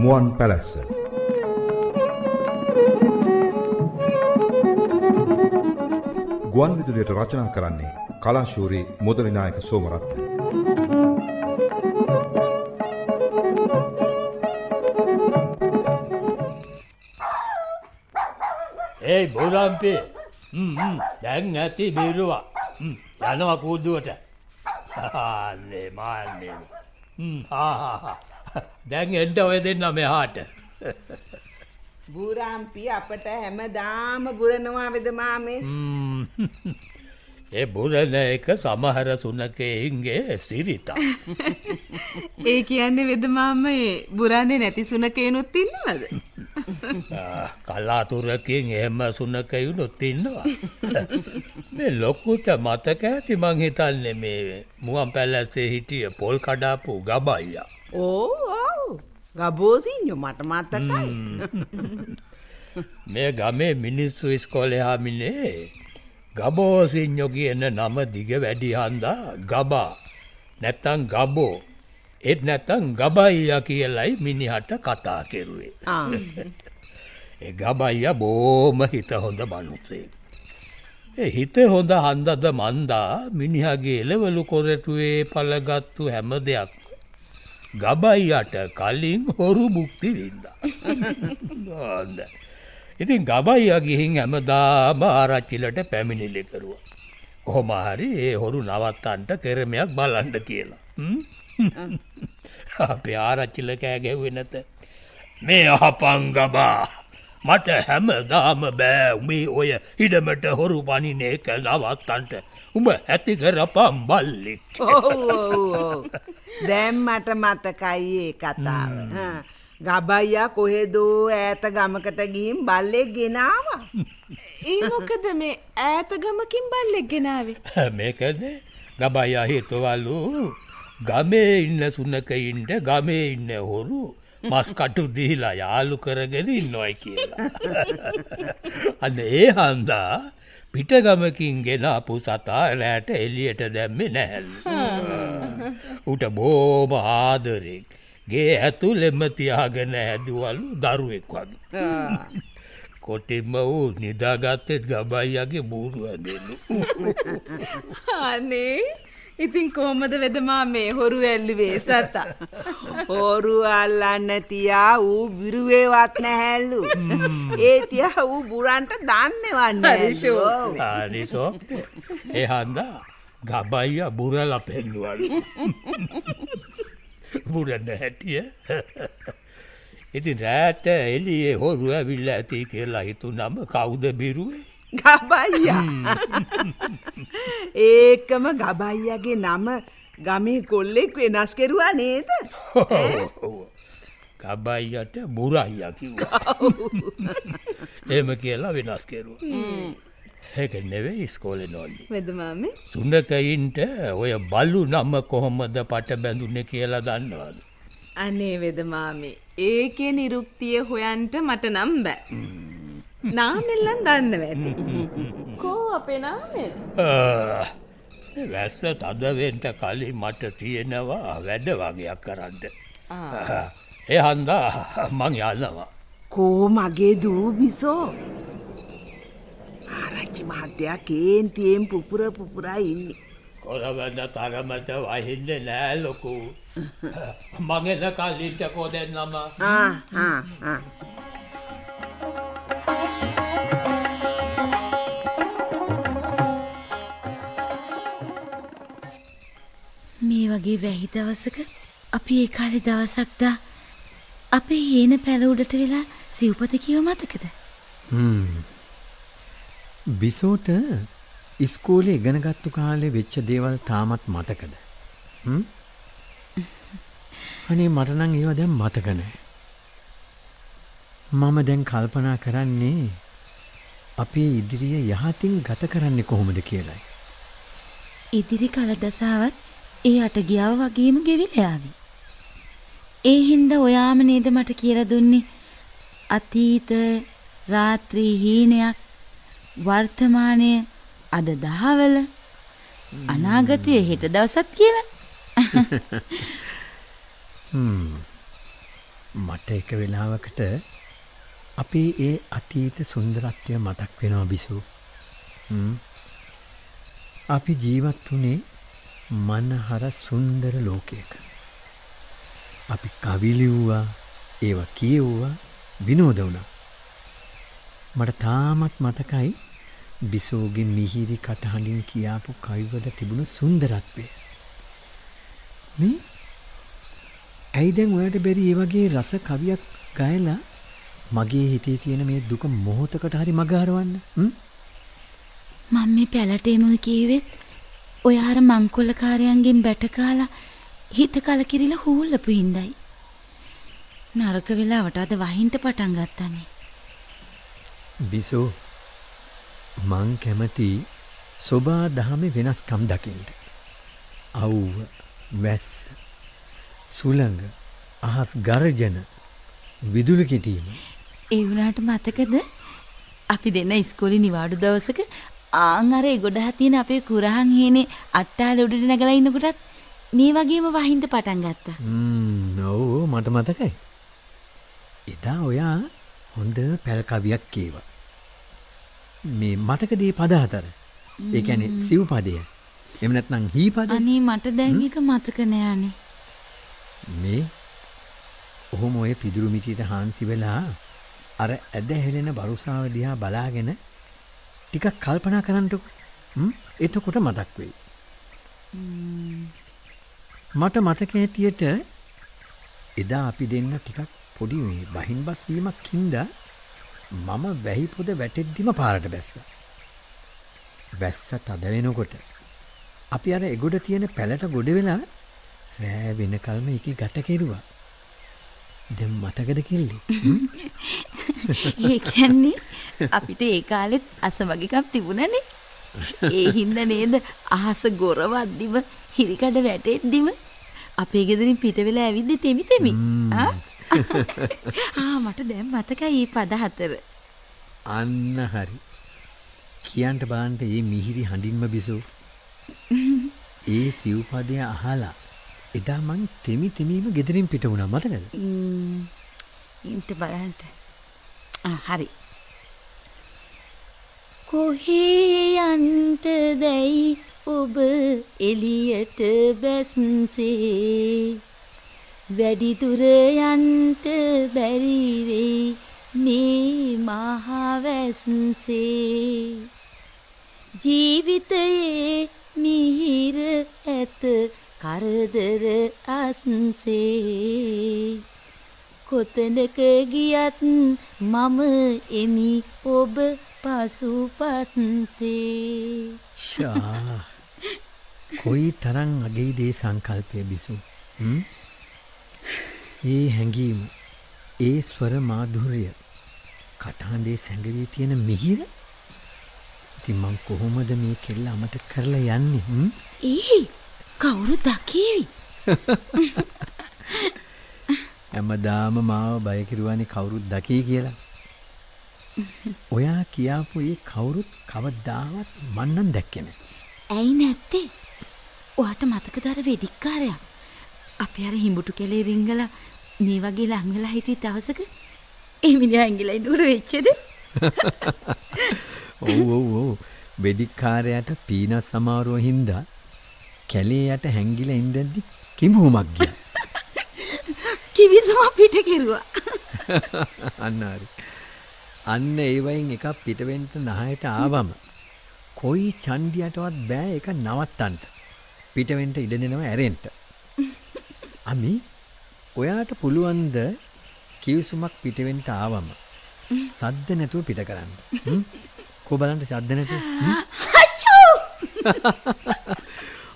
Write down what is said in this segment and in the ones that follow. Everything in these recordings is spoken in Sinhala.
මුවන් පැලැස්ස. ගුවන් විදුලියට රචනා කරන්නේ කලාශූරී මුදලිනායක සෝමරත්න. ඒ බොරම්පේ දැන් ඇති බිරුවා. යනවා කූදුවට. ආන්නේ මාන්නේ. දැන් එන්ට ඔය දෙන්න මෙහාට. බුරාම්පි අපට හැමදාම බුරනවා වෙද මාමේ? ම්ම්. ඒ බුරණ එක සමහර සුනකයින්ගේ සිරිතා ඒ කියන්නේ වෙදමාම ඒ බුරන්නේ නැති සුනකයනුත් ඉන්නවද. කලාතුරකින් එහෙම සුනකයුනොත් ඉන්නවා. මේ ලොකුට මතක ඇති මං හිතන්නේ මේ මුවන් පැල්ලස්සේ හිටිය පොල් කඩාපු ගබයියා ඕ ඔව්. ගබෝසිං්ඥු මට මත්තකයි මේ ගමේ මිනිස්සු ඉස්කෝලේ හාමිනේ ගබෝසිං්ඥො කියන නම දිග වැඩි හන්දා ගබා. නැත්තං ගබෝ. එත් නැත්තං ගබයිය කියලයි මිනිහට කතා කෙරුවේ. ඒ ගබයිය බෝම හිත හොඳ මනුසේ ඒ හිත හොඳ හන්දද මන්දා මිනිහගේ එලවලු කොරටුවේ පලගත්තු හැම දෙයක් ගබයියට කලින් හොරු බුක්තිවින්ද ඉතින් ගබයිය ගිහින් හැමදාම ආරච්චිලට පැමිණිලි කරුව කොහොමහරි ඒ හොරු නවත්තන්ට කෙරමයක් බලන්ඩ කියලා. හ්ම්? අපේ ආරච්චිල කෑ ගැව්වෙ නැත. මේ අහපංගබා මට හැම දාම බෑ. උමේ ඔය හිඩමට හොරු පනින එක නවත්තන්ට. උඹ ඇති කරපම් බල්ලෙක් දැම් මට මතකයි ඒ කතාව. ගබයියා කොහෙදෝ ඈත ගමකට ගිහින් බල්ලෙක් ගෙනවා ඒ මොකද මේ ඈත ගමකින් බල්ලෙක් ගෙනාවේ. මේකද? ගබයියා හිතවලු. ගමේ ඉන්න සුනකයින්ට ගමේ ඉන්න හොරු මස්කටු දීලා යාලු කරගෙන ඉන්නොයි කියලා. අන්න ඒ හන්දා පිටගමකින් ගෙනපු සතා රෑට එලියට දැම්මෙ නැහැල්ල. උට බෝම ආදරෙක් ගේ ඇතුළෙම තියාගෙන හැදුවලු දරුවෙක් වගේ. කොටින්ම වූ නිදාගත්තෙත් ගබයියගේ බූරුව දෙන්නු. අනේ ඉතින් කෝමද වෙදමා මේ හොරු ඇල්ලුවේ සතා. හෝරු අල්ලන්න තියා ඌ විරුවේවත් නැහැල්ලු ඒ තියා ඌ බුරන්ට දන්නවන්න හරි අනිසෝක්ත ඒ හන්දා ගබයිය බුරල පෙන්නුවලු. බුරන්න හැටිය ඉතින් රෑට එලියේ හොරු ඇවිල්ල ඇති කියලා හිතු නම කවුද බිරුවේ ගබයියා. ඒකම ගබයියගේ නම ගමේ කොල්ලෙක් වෙනස් කෙරුවා නේද? ගබයියට බුරයිය කිව්වා. එම කියලා වෙනස් කෙරුව. ඒක නෙවේ ස්කෝල නොල්ලි වෙදමාමේ සුඳකයින්ට ඔය බල්ලු නම්ම කොහොමද පට බැඳුන්න කියලා දන්නවාද? අනේ වෙදමාමේ ඒකේ නිරුක්තිය හොයන්ට මට නම් බෑ. නාමෙල්ලන් දන්න ඇති. කෝ අපේ නාමෙල්. වැස්ස තදවෙන්ට කලින් මට තියෙනවා වැඩ වගේයක් කරන්න. ඒ හන්දා මං යන්නවා කෝ මගේ දූබිසෝ ආරච්චි මහත්තයා කේන්තියෙන් පුපුර පුපුරා ඉන්නේ. කොරවන්න තරමට වහින්න නෑ ලොකු. මගෙන කලින්ට කොදෙන්නම ආ, ආ, ආ. වගේ වැහි දවසක අපි ඒ කාලේ දවසක්දා අපේ හේන පැල උඩට වෙලා සිව්පත කියව මතකද? බිසෝට ඉස්කෝලේ ඉගෙනගත්තු කාලේ වෙච්ච දේවල් තාමත් මතකද? හ්ම්? අනේ මට නම් ඒවා දැන් මතක නැහැ. මම දැන් කල්පනා කරන්නේ අපේ ඉදිරිය යහතින් ගත කරන්නේ කොහොමද කියලයි. ඉදිරි කල දසාවත් ඒ අට ගියාව වගේම ගෙවිලා ආවි. ඒ හින්දා ඔයාම නේද මට කියලා දුන්නේ අතීත රාත්‍රී හීනයක් වර්තමානය අද දහවල අනාගතය හෙට දවසත් කියලා. මට එක වෙලාවකට අපේ ඒ අතීත සුන්දරත්වය මතක් වෙනවා බිසු. හ්ම්. අපි ජීවත් වුණේ මනහර සුන්දර ලෝකයක. අපි කවි ලිව්වා, ඒවා කියෙව්වා, විනෝද වුණා. මට තාමත් මතකයි බිසෝගේ මිහිරි කටහඬින් කියාපු කවිවල තිබුණු සුන්දරත්වය. මේ ඇයි දැන් ඔයාට බැරි ඒ වගේ රස කවියක් ගයලා මගේ හිතේ තියෙන මේ දුක මොහොතකට හරි මග හරවන්න? හ්ම්? මම මේ පැලට එමු කීවෙත් ඔය අර මංකොල්ලකාරයන්ගෙන් බැට කාලා හිත කලකිරිලා හූල්ලපු හින්දයි. නරක වෙලාවට අද වහින්ට පටන් ගත්තනේ. බිසෝ මං කැමති සොබා දහමේ වෙනස්කම් දකින්න. අවුව වැස්ස සුළඟ අහස් ගර්ජන විදුලි කෙටීම ඒ වුණාට මතකද අපි දෙන්න ඉස්කෝලේ නිවාඩු දවසක ආන් අර ගොඩහ තියෙන අපේ කුරහන් හේනේ අට්ටාල උඩට නැගලා ඉන්නකොටත් මේ වගේම වහින්ද පටන් ගත්තා. ම්ම් ඔව් මට මතකයි. එදා ඔයා හොඳ පැල් කවියක් කීවා. මේ මතකදී පද හතර. ඒ කියන්නේ සිව් පදය. එහෙම නැත්නම් හී පද? අනේ මට දැන් එක මතක නෑනේ. මේ ඔහොම ඔය පිදුරු මිටියට හාන්සි වෙලා අර ඇද හෙලෙන බරුසාව දිහා බලාගෙන ටිකක් කල්පනා කරන්නකෝ. හ්ම් එතකොට මතක් වෙයි. මට මතක හැටියට එදා අපි දෙන්න ටිකක් පොඩි මේ බහින් බස් වීමක් හින්දා මම වැහි පොද වැටෙද්දිම පාරට බැස්සා. වැස්ස තද වෙනකොට අපි අර එගොඩ තියෙන පැලට ගොඩ වෙලා රෑ වෙනකල්ම ඒකේ ගත කෙරුවා. දැන් මතකද කෙල්ලි? ඒ කියන්නේ අපිට ඒ කාලෙත් අස වගේකම් තිබුණනේ. ඒ හින්දා නේද අහස ගොරවද්දිම හිරිකඩ වැටෙද්දිම අපේ ගෙදරින් පිට වෙලා ඇවිද්දි තෙමි තෙමි. ආ මට දැන් මතකයි මේ පද හතර. අන්න හරි. කියන්ට බලන්න මේ මිහිරි හඬින්ම බිසෝ. ඒ සිව්පදය අහලා එදා මං තෙමි තෙමීම ගෙදරින් පිට වුණා මතකද? ම්ම්, ඉන්ට බලන්න. ආ හරි. කොහේ යන්ට දැයි ඔබ එලියට බැස්සේ වැඩිදුර යන්ට බැරිවෙයි මේ මහවැස්සේ ජීවිතයේ මිහිර ඇත කරදර අස්සේ. කොතනක ගියත් මම එමි ඔබ පසු පස්සේ. ෂා කොයි තරම් අගේ දේ සංකල්පය බිසු? හ්ම්? ඒ හැඟීම ඒ ස්වර මාධුර්ය කටහඬේ සැඟවී තියෙන මිහිර? ඉතින් මං කොහොමද මේ කෙල්ල අමතක කරලා යන්නේ? හ්ම්? කවුරු දකීවි? හැමදාම මාව බය කිරුවානේ කවුරුත් දකී කියලා. ඔයා කියාපු ඒ කවුරුත් කවදාවත් මන් නම් දැක්කේ නැහැ. ඇයි නැත්තේ? ඔයාට මතකද අර වෙදික්කාරයා අපි අර හිඹුටු කෙලේ රිංගලා මේ වගේ ලං වෙලා හිටිය දවසක ඒ මිනිහා ඇඟිලා ඉන්නකොට වෙච්චද? ඔව් ඔව් ඔව්. වෙදිකාරයාට පීනස් සමාරුව හින්දා කැලේ යට හැංගිලා ඉඳද්දි කිඹුමක් ගියා. කිවිසම පිට කෙරුවා අන්න හරි. අන්න ඒ වයින් එකක් පිටවෙන්න නහයට ආවම කොයි චන්ඩියටවත් බෑ ඒක නවත්තන්න. පිටවෙන්න ඉඩ දෙනවා ඇරෙන්න. අමි ඔයාට පුළුවන්ද කිවිසුමක් පිටවෙන්න ආවම සද්ද නැතුව පිට කරන්න. කෝ බලන්න සද්ද නැතුව. හ්ම්?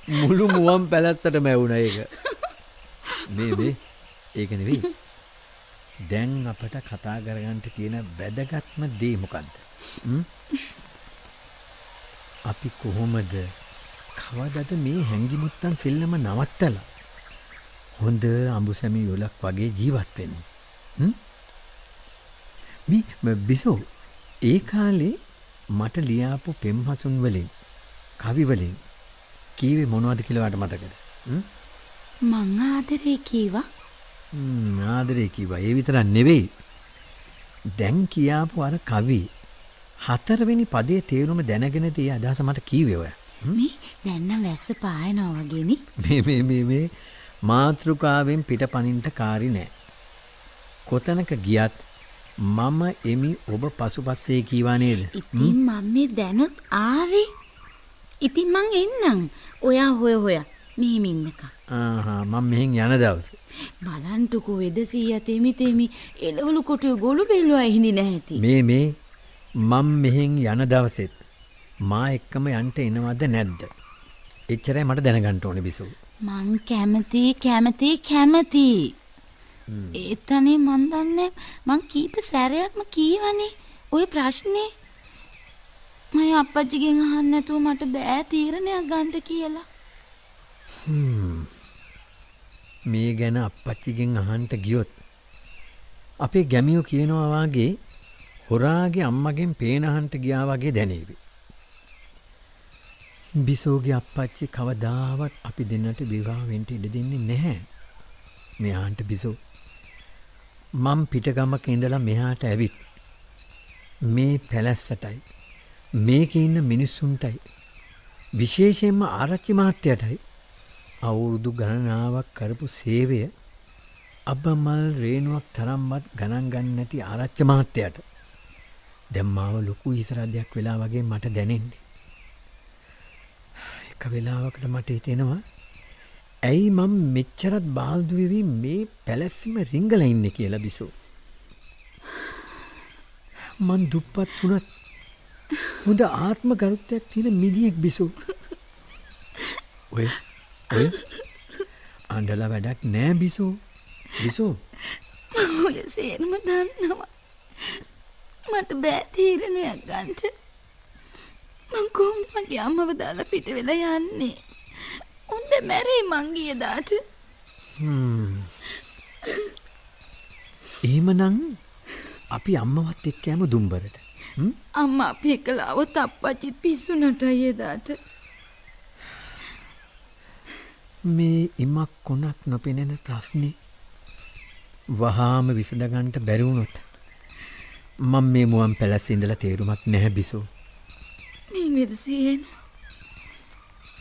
මුළු මුවන් පැලැස්සටම ඇවුණ ඒක. මේ මේ ඒක නෙවෙයි. දැන් අපට කතා කරගන්න තියෙන වැදගත්ම දේ මොකද්ද? හ්ම්? අපි කොහොමද කවදද මේ හැංගිමුත්තන් සෙල්ලම නවත්තලා හොඳ අඹුසැමි යොලක් වගේ ජීවත් වෙන්නේ? හ්ම්? මේ බිසෝ ඒ කාලේ මට ලියාපු පෙම්හසුන් වලින් කවි වලින් කීවේ මොනවද කියලා වට මතකද? මං ආදරේ කීවා ආදරේ කිව්වා ඒ විතරක් නෙවෙයි. දැන් කියාපු අර කවි හතරවෙනි පදේ තේරුම දැනගෙන තිය අදහස මට කීවේ ඔය. මේ දැන්නම් වැස්ස පායනවා වගේනි. මේ මේ මේ මේ මාතෘකාවෙන් පිට පනින්ට කාරි නෑ. කොතනක ගියත් මම එමි ඔබ පසුපස්සේ කීවා නේද? ඉතින් මම මේ දැනුත් ආවේ. ඉතින් මං එන්නම්. ඔයා හොය හොය මෙහෙම ඉන්නකම්. ආහා මම මෙහෙන් යන දවස. බලන්ටකෝ වෙදසීය තෙමි තෙමි එළවලු කොටුව ගොළු බෙල්ලුව හිඳි නැහැටි. මේ මේ මම මෙහෙන් යන දවසෙත් මා එක්කම යන්ට එනවද නැද්ද. එච්චරයි මට දැනගන්ට ඕන බිසු. මං කැමති කැමති කැමති. ඒතනේ මන් දන්නේ මං කීප සැරයක්ම කීවනේ ඔය ප්‍රශ්නේ මම අප්පච්චිගෙන් අහන්න නැතුව මට බෑ තීරණයක් ගන්න කියලා. මේ ගැන අපච්චිගෙන් අහන්ට ගියොත්. අපේ ගැමියෝ කියනවා වගේ හොරාගේ අම්මගෙන් පේනහන්ට ගියා වගේ දැනේවි. බිසෝගේ අපච්චි කවදාවත් අපි දෙන්නට විවාවෙන්ට ඉඩ දෙන්නේ නැහැ. මෙයාන්ට බිසෝ. මං පිටගමක ඉඳලා මෙහාට ඇවිත්. මේ පැලැස්සටයි. මේක ඉන්න මිනිස්සුන්ටයි. විශේෂයෙන්ම ආරච්චි මහත්තයටයි අවුරුදු ගණනාවක් කරපු සේවය අබමල් රේනුවක් තරම්වත් ගණන් ගන්න නැති ආරච්ච මහත්තයට දැම්මාව ලොකු ඉසරදයක් වෙලා වගේ මට දැනෙන්නේ. එක වෙලාවකට මට හිතෙනවා ඇයි මං මෙච්චරත් බාල්දුවවී මේ පැලැස්සිම රිංගල ඉන්න කියලා බිසෝ. මන් දුප්පත් වුනත් හොඳ ආත්ම ගරුත්තයක් තියෙන මිදියෙක් බිසෝ. ඔය ඔය අන්ඩල වැඩක් නෑ බිසෝ බිසෝ මං ඔය සේරම දන්නවා. මට බෑ තීරණයක් ගන්නට. මං කොහොමද මගේ අම්මව දාලා පිට වෙලා යන්නේ? උන්ද මැරේ මං ගිය දාට. එහෙමනං අපි අම්මවත් එක්ක යම දුම්බරට හ්ම්? අම්මා අපි එකලා આવොත් අප්පච්චිත් පිස්සුනට ඊදාට. මේ ඉමක් කොනක් නොපෙනෙන ප්‍රශ්නේ වහාම විසඳගන්ට බැරිවුණොත් මං මේ මුවන් පැලැස් ඉඳලා තේරුමක් නැහැ බිසෝ මේ වෙදසියෙන්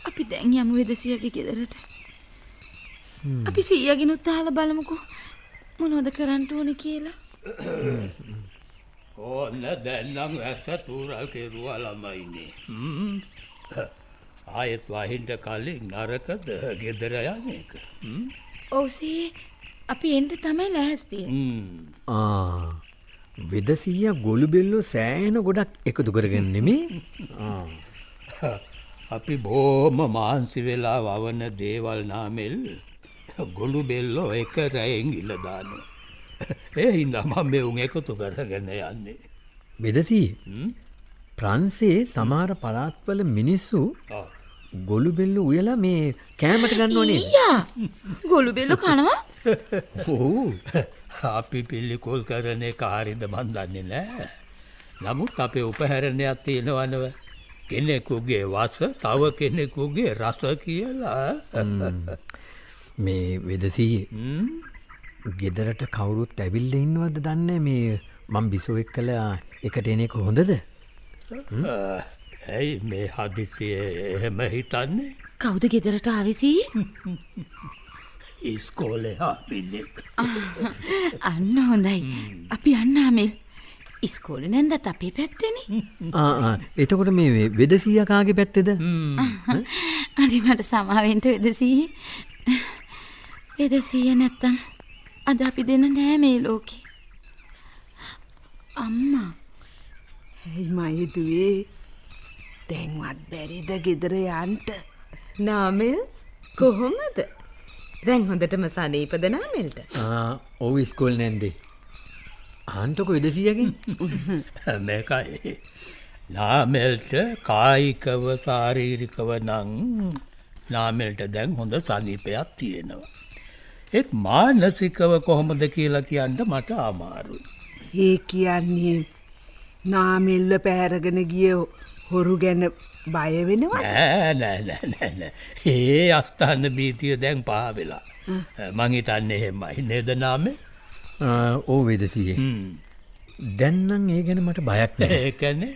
අපි දැන් යමු වෙදසියගේ ගෙදරට. අපි සීයගෙනුත් අහලා බලමුකෝ මොනවද කරන්න ඕනේ කියලා. ඕන්න දැන්නම් ඇස්ස තූරල් කෙරුවා ළමයින්නේ. හ්ම්. ආයෙත් වහින්ට කලින් නරකද ගෙදර යන එක. හ්ම්. ඔව් සීයේ අපි එන්න තමයි ලෑස්තිය. හ්ම්. ආ වෙදසීය ගොළු බෙල්ලෝ සෑහෙන ගොඩක් එකතු කරගෙන නෙමේ අපි බෝම මාන්සි වෙලා වවන දේවල් නාමෙල් ගොළු බෙල්ලෝ එක රැයෙන් ඉලදාන. ඒ හින්ද මම මේ උන් එකතු කරගෙන යන්නේ. වෙදසී ප්‍රන්සේ සමාර පලාත්වල මිනිස්සු. ගොළු බෙල්ල උයලා මේ කෑමට ගන්නවනේ යා ගොළු බෙල්ල කනවා? ඔහු අපි පිල්ලිකොල් කරන එක හරිද මන් දන්නේ නෑ. නමුත් අපේ උපහැරණයක් තියෙනවනව. කෙනෙකුගේ වස තව කෙනෙකුගේ රස කියලා. මේ වෙදසී? ගෙදරට කවුරුත් ඇවිල්ල ඉන්නවද දන්න මේ මං බිසෝ එක් කළ එකට එනෙක හොඳද? ඇයි මේ හදිසිය එහෙම හිතන්නේ? කවුද ගෙදරට ආවිසී? ඉස්කෝලෙ හාමින්නේ අන්න හොඳයි. අපි අන්නාමෙල් ඉස්කෝල නැන්දත් අපේ පැත්තෙන. ආ, ආ, එතකොට මේ වෙදසීයකාගේ පැත්තෙද? අනිමට සමාවෙන්ට වෙදසීය. වෙදසීය නැත්තං අද අපි දෙන්න නෑ මේ ලෝකෙ. අම්මා. ඇයි මයදුවේ. තැන්වත් බැරිද ගෙදර යන්ට? නාමෙල් කොහොමද? දැන් හොඳටම සනීපද නාමෙල්ට? ඔවු ස්කෝල් නැන්දේ. ආන්ටක වෙදසියකින් මේකයි. නාමෙල්ට කායිකව සාරීරිකව නං නාමෙල්ට දැන් හොඳ සනීපයක් තියෙනවා. ඒත් මානසිකව කොහොමද කියලා කියන්න මට අමාරුයි. ඒ කියන්නේ නාමෙල්ල පැහැරගෙන ගිය හොරු ගැන බය වෙනවා නෑ නෑ නෑ නෑ. ඒ අස්ථාන්න බීතිය දැන් පාවෙලා. මංහිතන්න එහෙමයි නේද නාමේ ඕ වෙදසියේ දැන්නම් ඒ ගැන මට බයක් නෑ ඒකැනේ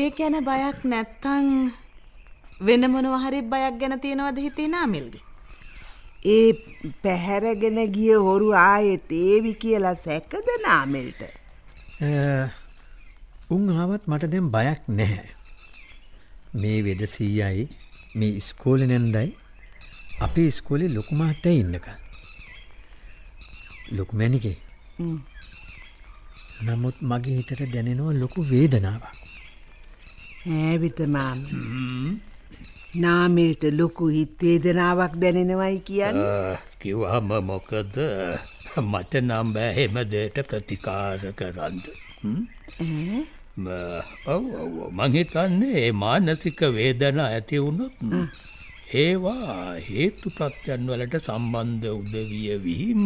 ඒ ගැන බයක් නැත්තං වෙන මොනවහරි බයක් ගැන තියෙනවද හිතේ නාමිල්ගේ. ඒ පැහැරගෙන ගිය හොරු ආයෙත් ඒවි කියලා සැකද නාමෙල්ට උන් ආවත් මට දැම් බයක් නැහැ. මේ වෙදසීයයි මේ ස්කෝල නැන්දයි අපේ ස්කෝලේ ලොකුමහත්තය ඉන්නක. ලොකුමැනිකේ නමුත් මගේ හිතට දැනෙනවා ලොකු වේදනාවක්. ඇවිතමාම නාමෙල්ට ලොකු හිත්වේදනාවක් දැනෙනවයි කියන්න. කිවහම මොකද? මට නම් බෑහෙම දේට ප්‍රතිකාර කරන්ද. මංහිතන්නේ ඒ මානසික වේදන ඇති වුණොත් ඒවා හේතු ප්‍රත්‍යයන් වලට සම්බන්ධ උදවිය වීම්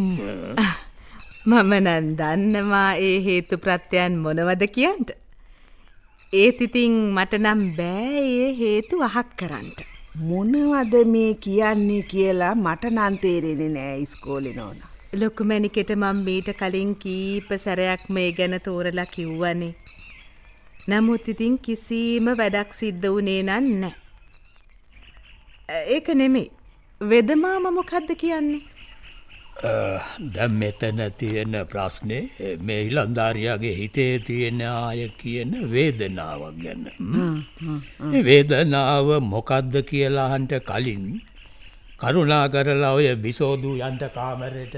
මම නන් දන්නවා ඒ හේතු ප්‍රත්‍යයන් මොනවද කියන්ට. ඒත් ඉතින් මට නම් බෑ ඒ හේතු අහක් කරන්නට. මොනවද මේ කියන්නේ කියලා මට නන්තේරෙන නෑ ඉස්කෝලි නෝන. ලොකුමැනිකට මං මීට කලින් කීප සැරයක් මේ ගැන තෝරලා කිව්වනේ. නමුත් ඉතින් කිසිීම වැඩක් සිද්ධ වනේ නන්න. ඒක නෙමේ වෙදමා මමොකක්ද කියන්නේ. දැම් මෙතන තියෙන ප්‍රශ්නය මේ ඉලන්ධාරයාගේ හිතේ තියෙන ආය කියන වේදනාවක් ගැන. ඒ වේදනාව මොකක්ද කියලාහන්ට කලින් කරුණා කරලා ඔය බිසෝදූ යන්ට කාමරයට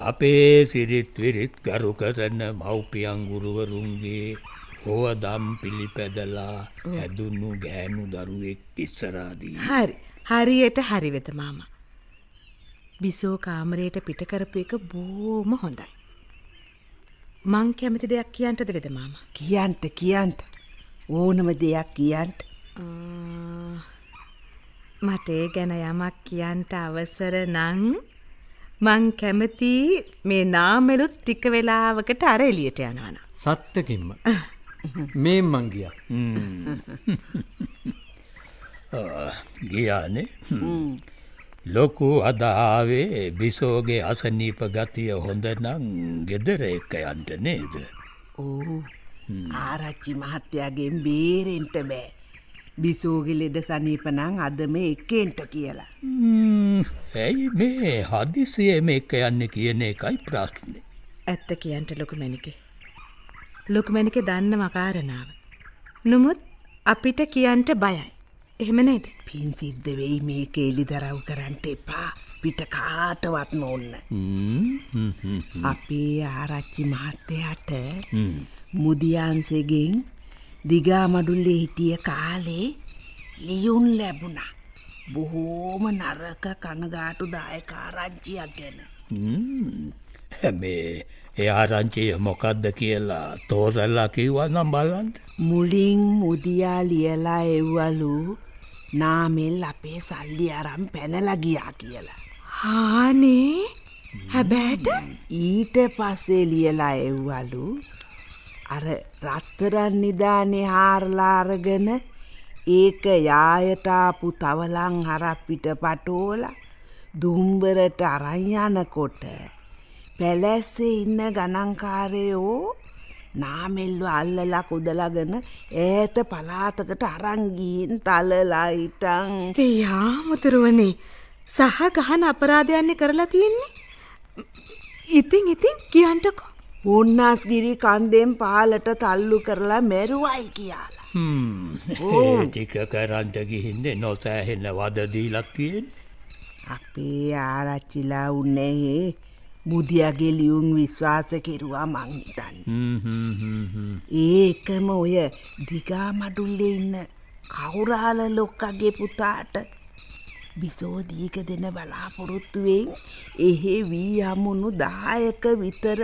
අපේ සිරිත් විරිත් ගරු කරන මව්පියංගුරුවරුන්ගේ හෝව දම් පිළිපැදලා ඇදුන්නු ගෑනු දරුවෙක් ඉස්සරාදී. හරි හරියට හරිවෙත මාම. බිසෝ කාමරයට පිටකරපු එක බෝම හොඳයි. මං කැමති දෙයක් කියන්ටද වෙද මාම. කියන්ට කියන්ට. ඕනම දෙයක් කියන්ට. මට ඒ ගැන යමක් කියන්ට අවසර නං මං කැමති මේ නාමෙලුත් ටික වෙලාවකට අර එලියට යනවන. සත්තකින්ම මේ මංගිය ගියානේ ලොකු අදාවේ බිසෝගේ අසනීප ගතිය හොඳ නං ගෙදර එක යන්ට නේද. ආරච්චි මහත්තයාගෙන් බේරෙන්ට බෑ. බිසෝගි ලෙඩ සනීපනං අදම එකෙන්ට කියලා. ඇයි මේ හදිසියම එක යන්න කියන එකයි ප්‍රශ්නය. ඇත්ත කියන්ට ලොකුමැනිකේ. ලොකුමැනික දන්න මකාරණාව. නොමුත් අපිට කියන්ට බයයි. එහෙම නේද. පින් සිද්ධ වෙයි මේක එලි දරව් කරන්ට එපා පිට කාටවත්ම ඔන්න. අපේ ආරච්චි මහත්තයට මුදියන්සගෙන් දිගාමඩුල්ලේ හිටිය කාලේ ලියුන් ලැබුණා. බොහෝම නරක කනගාටු දායකාරංචියක් ගැන. මේ ඒ ආරංචිය මොකක්ද කියලා තෝරල්ලා කිව්වා නම් බලන්ට. මුලින් මුදියා ලියලා එව්වලු නාමෙල් අපේ සල්ලි අරම් පැනලගියා කියලා. හානේ හැබෑට ඊට පස්සේ ලියලා එව්වලු අර රත්තරන් නිධානය හාරලාරගෙන ඒක යායටාපු තවලං හරප්පිට පටෝල දුම්බරට අරංයනකොට පැලැස්සේ ඉන්න ගණංකාරයෝ නාමෙල්ව අල්ලලා කුදලගෙන ඒත පලාතකට අරංගීන් තලලයිටං එයා මුතුරුවනේ සහ ගහන අපරාධයන්නේ කරලා තියෙන්නේ. ඉතින් ඉතින් කියන්ටකෝ. උන්නස්ගිරි කන්දෙම් පාලට තල්ලු කරලා මැරුවයි කියලා. ටික කරන්ට ගිහින්ද නොසෑහෙන්න වදදීලක් තියෙන්. අපේ ආරච්චිලා උන්නැහේ මුදියගේ ලියුම් විශ්වාස කෙරුවා මංහිතන්. ඒකම ඔය දිගා මඩුල්ලෙ ඉන්න කවුරාල ලොක්කගේ පුතාට බිසෝදීක දෙන බලාපොරොත්තුවෙන් එහෙ වී හමුණු දායක විතර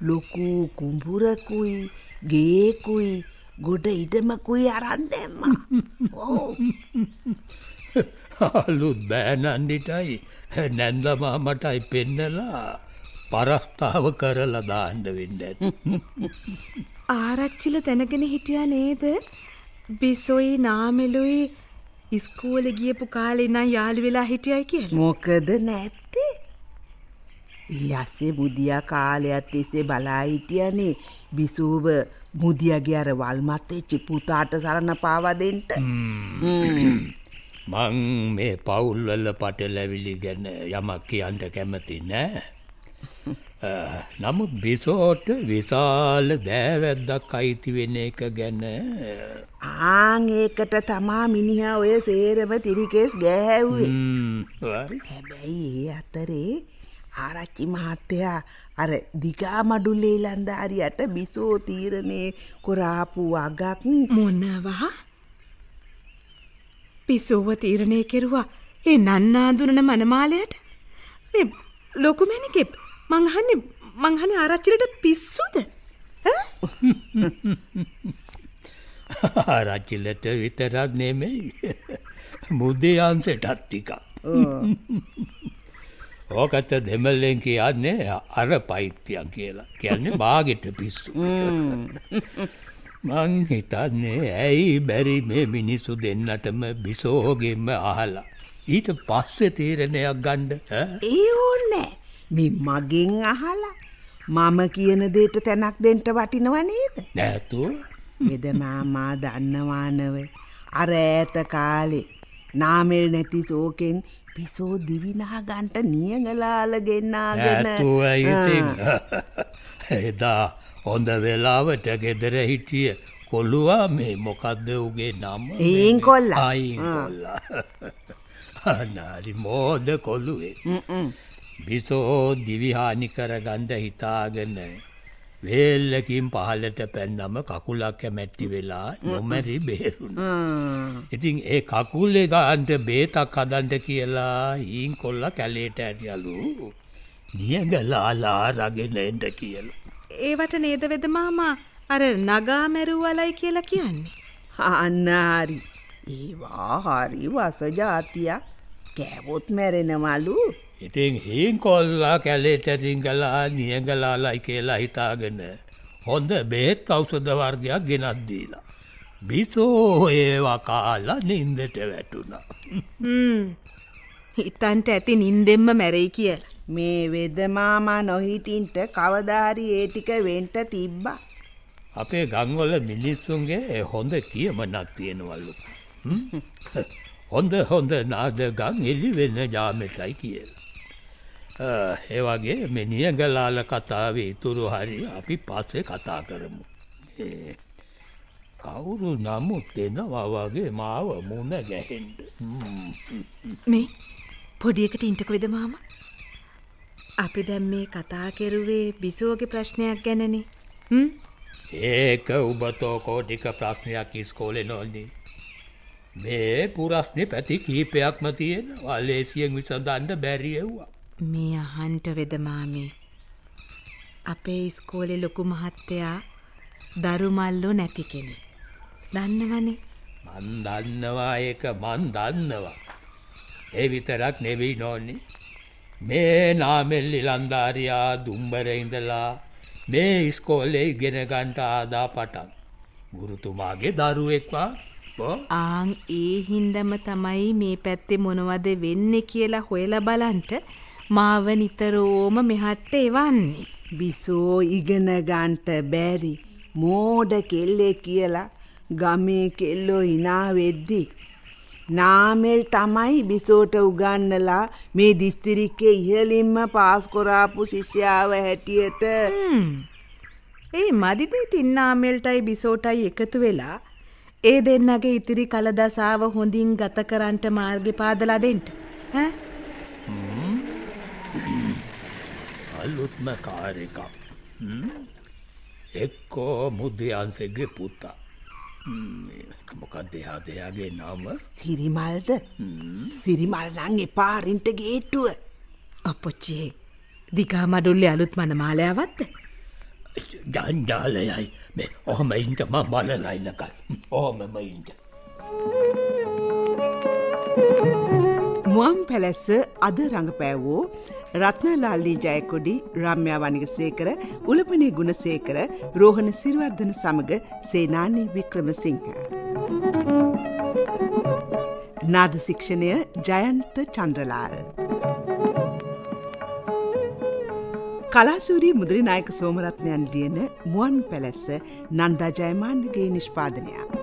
ලොකු කුඹුරකුයි ගේකුයි ගොඩ ඉඩමකුයි අරන්දෙම්ම අලුත් බෑනන්ඩිටයි නැන්දමාමටයි පෙන්නලා පරස්ථාව කරලා දාණ්ඩ වෙන්න ඇති. ආරච්චිල දැනගෙන හිටියා නේද බිසොයි නාමෙලුයි ඉස්කෝල ගියපු කාලෙ නම් යාළු වෙලා හිටියයි කියලා. මොකද නැත්තේ? අස්සේ මුදියා කාලයක් තිස්සේ බලා හිටියනේ බිසූව මුදියගේ අර වල්මත් වෙච්ච පුතාට සරණ පාවා දෙන්න. මං මේ පවුල්වල පටලැවිලි ගැන යමක් කියන්ට කැමති නෑ. අ, නමුත් බිසෝට විශාල දෑවැද්දක් අයිති වෙන එක ගැන ආන් ඒකට තමා මිනිහා ඔය සේරම තිරිකෙස් හරි. හැබැයි ඒ අතරේ ආරච්චි මහත්තයා අර දිගා මඩුල්ලේ ලන්දාරියට බිසෝ තීරණය කොරාපු අගක් මොනවා? පිසෝව තීරණය කෙරුවා ඒ නන්නාදුරන මනමාලයට මේ ලොකුමැනිකෙ මංහන්නේ මංහන ආරච්චිලට පිස්සුද? ආරච්චිලට විතරක් නෙමෙයි. මුදයන්සටත් ටිකක්. ඕකත දෙමල්ලෙන් කියන්නේ අර පෛත්‍යයන් කියලා. කියන්නේ බාගෙට පිස්සු. මං හිතන්නේ ඇයි බැරි මේ මිනිස්සු දෙන්නටම බිසෝගෙන්ම අහලා? ඊට පස්සෙ තීරණයක් ගණ්ඩ ඒ ඕන්නෑ මේ මගෙන් අහලා මම කියන දේට තැනක් දෙන්ට වටිනව නේද? නැතුව? වෙදමාමා දන්නවානව අර ඇත කාලේ නාමෙල් නැති සෝකෙන් පිසෝ දිවිනා ගන්ට නියගලාල ගෙන්නාගෙන. ඇතුව ඉතින්. එදා හොඳ වෙලාවට ගෙදර හිටිය කොල්ලුවා මේ මොකක්ද උගේ නම? එයින් කොල්ලා. අයින් කොල්ලා. අනාරි මෝද කොල්ලුවේ බිසෝ දිවිහානි කරගණ්ඩ හිතාගන්න වේල්ලකින් පහලට පැන්නම කකුලක් කැමැට්ටි වෙලා නොමැරි බේරුණ. ඉතින් ඒ කකුල්ලේ ගන්ට බේතක් හදන්ට කියලා ඊන් කොල්ල කැලේට ඇටියලු නියගලාලා රගෙන එන්ට කියලා. ඒවට නේද වෙදමාමා අර නගා මැරුවලයි කියලා කියන්නේ. අන්නහරි ඒවා හරි වසජාතියක් කෑවොත් මැරෙනමලු ඉතින් හීන් කොල්ලා කැලේට රිංගලා නියගලාලයි කියලා හිතාගෙන හොඳ බේත් අවසද වර්ගයක් ගෙනත්දීලා. බිසෝ ඒවා කාලා නින්දට වැටුණා. හිතන්ට ඇති නින්දෙම්ම මැරයි කියල. මේ වෙදමාමා නොහිටින්ට කවදාරි ඒ ටික වෙන්ට තිබ්බා අපේ ගංගොල මිනිස්සුන්ගේ හොඳ කියමනක් තියෙනවල්ලු. හ්ම්? හොඳ හොඳ නාද ගං එලි වෙන්න ජාමටයි කියලා. ඒවගේ මෙනියගලාල කතාව ඉතුරු හරි අපි පස්සේ කතා කරමු. කවුරු නමුත් එනවා වගේ මාව මුණ ගැහෙන්ට. මේ පොඩියකට ඉන්ටක වෙද මාම. අපි දැම් මේ කතා කෙරුවේ බිසෝගේ ප්‍රශ්නයක් ගැනනේ. ඒක උබතෝ කෝටික ප්‍රශ්නයක් ඉස්කෝලෙ නොන්නේ. මේ පුරස්්නි පැති කීපයක්ම තියෙන වලේසියෙන් විසඳන්ඩ බැරියව්වා. මේ අහන්ට වෙදමාමේ. අපේ ඉස්කෝලෙ ලොකු මහත්තයා දරුමල්ලෝ නැති කෙනෙ. දන්නවනේ මන් දන්නවා ඒක මන් දන්නවා. ඒ විතරක් නෙවෙයි නෝන්නේ. මේ නාමෙල්ලි ලන්ධාරයා දුම්බර ඉඳලා මේ ඉස්කෝලේ ඉගෙන ගන්ට ආදා පටන්. ගුරුතුමාගේ දරුවෙක්වා බෝ ආං ඒ හින්දම තමයි මේ පැත්තෙ මොනවද වෙන්න කියලා හොයල බලන්ට මාව නිතරෝම මෙහට්ට එවන්නේ. බිසෝ ඉගෙන ගන්ට බැරි මෝඩ කෙල්ලෙ කියලා ගමේ කෙල්ලෝ හිනා වෙද්දි. නාමෙල් තමයි බිසෝට උගන්නලා මේ දිස්තිරික්කේ ඉහලින්ම පාස්කොරාපු ශිෂ්‍යාව හැටියට ඒ මදිදී තින්නාමෙල්ටයි බිසෝටයි එකතු වෙලා ඒ දෙන්නගේ ඉතිරි කලදසාව හොඳින් ගත කරන්ට මාර්ග පාදලා දෙෙන්ට. හැ? අල්ලුත්ම කාරකක් එක්කෝ. මුද්‍යන්සෙගේ පුත්තා මොකක් දෙහා දෙයාගේ නම? සිරිමල්ද? සිරිමල් නං එපාරින්ට ගේට්ටුව. අපොච්චේ දිකා මඩුල්ලෙ අලුත් මන මාලයාවත්ත. ජංජාලයයි. මේ ඔහොම ඉන්ට ම බලලයිනකල් ඕමම ඉන්ට. මුවම් පැලැස්ස අද රඟපෑවෝ රත්නලාල්ලී ජයකොඩි රම්්‍යා වනික සේකර උලපනේ ගුණසේකර රෝහණ සිරුවර්ධන සමඟ සේනානී වික්‍රමසිංහ. නාද ශික්ෂණය ජයන්ත චන්ද්‍රලාල්. කලාසූරී මුදරි නායක සෝමරත්නයන් ලියන මුවන් පැලැස්ස නන්දා ජයමාන්ඩගේ නිෂ්පාදනයක්.